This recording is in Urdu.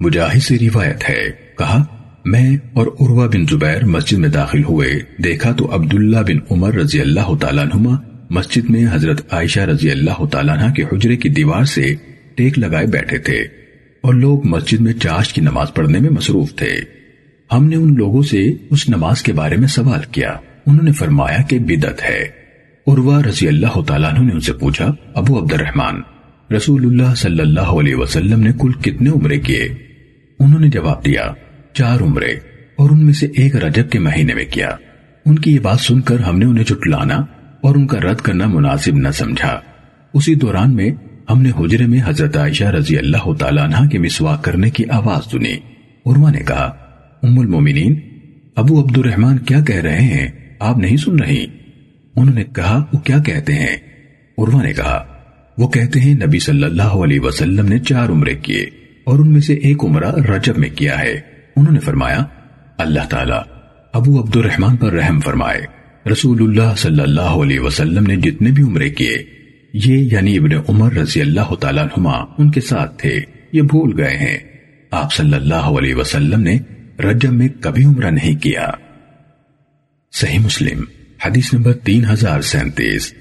مجاہد سے روایت ہے۔ کہا، میں اور عروہ بن زبیر مسجد میں داخل ہوئے۔ دیکھا تو عبداللہ بن عمر رضی اللہ تعالیٰ عنہما مسجد میں حضرت عائشہ رضی اللہ تعالیٰ عنہ کے حجرے کی دیوار سے ٹیک لگائے بیٹھے تھے اور لوگ مسجد میں چاش کی نماز پڑھنے میں مصروف تھے۔ ہم نے ان لوگوں سے اس نماز کے بارے میں سوال کیا۔ انہوں نے فرمایا کہ بدت ہے۔ عروہ رضی اللہ تعالیٰ عنہ نے ان سے پوچھا، ابو عبد الرحمن رسول اللہ صلی اللہ علیہ وسلم نے کل کتنے عمرے کیے؟ انہوں نے جواب دیا، چار عمرے، اور ان میں سے ایک رجب کے مہینے میں کیا۔ ان کی یہ بات سن کر ہم نے انہیں چٹلانا اور ان کا رد کرنا مناسب نہ سمجھا۔ اسی دوران میں ہم نے حجرے میں حضرت عائشہ رضی اللہ تعالیٰ عنہ کے مسواک کرنے کی آواز سنی۔ عرما نے کہا، ام المومنین، ابو عبد الرحمن کیا کہہ رہے ہیں؟ آپ نہیں سن رہی؟ انہوں نے کہا، وہ کیا کہتے ہیں؟ عروا نے کہا، وہ کہتے ہیں نبی صلی اللہ علیہ وسلم نے چار عمرے کیے۔ اور ان میں سے ایک عمرہ رجب میں کیا ہے۔ انہوں نے فرمایا، اللہ تعالیٰ ابو عبد الرحمن پر رحم فرمائے۔ رسول اللہ صلی اللہ علیہ وسلم نے جتنے بھی عمرے کیے، یہ یعنی ابن عمر رضی اللہ تعالیٰ عنہما ان کے ساتھ تھے۔ یہ بھول گئے ہیں۔ آپ صلی اللہ علیہ وسلم نے رجب میں کبھی عمرہ نہیں کیا۔ صحیح مسلم، حدیث نمبر تین ہزار سینتیس۔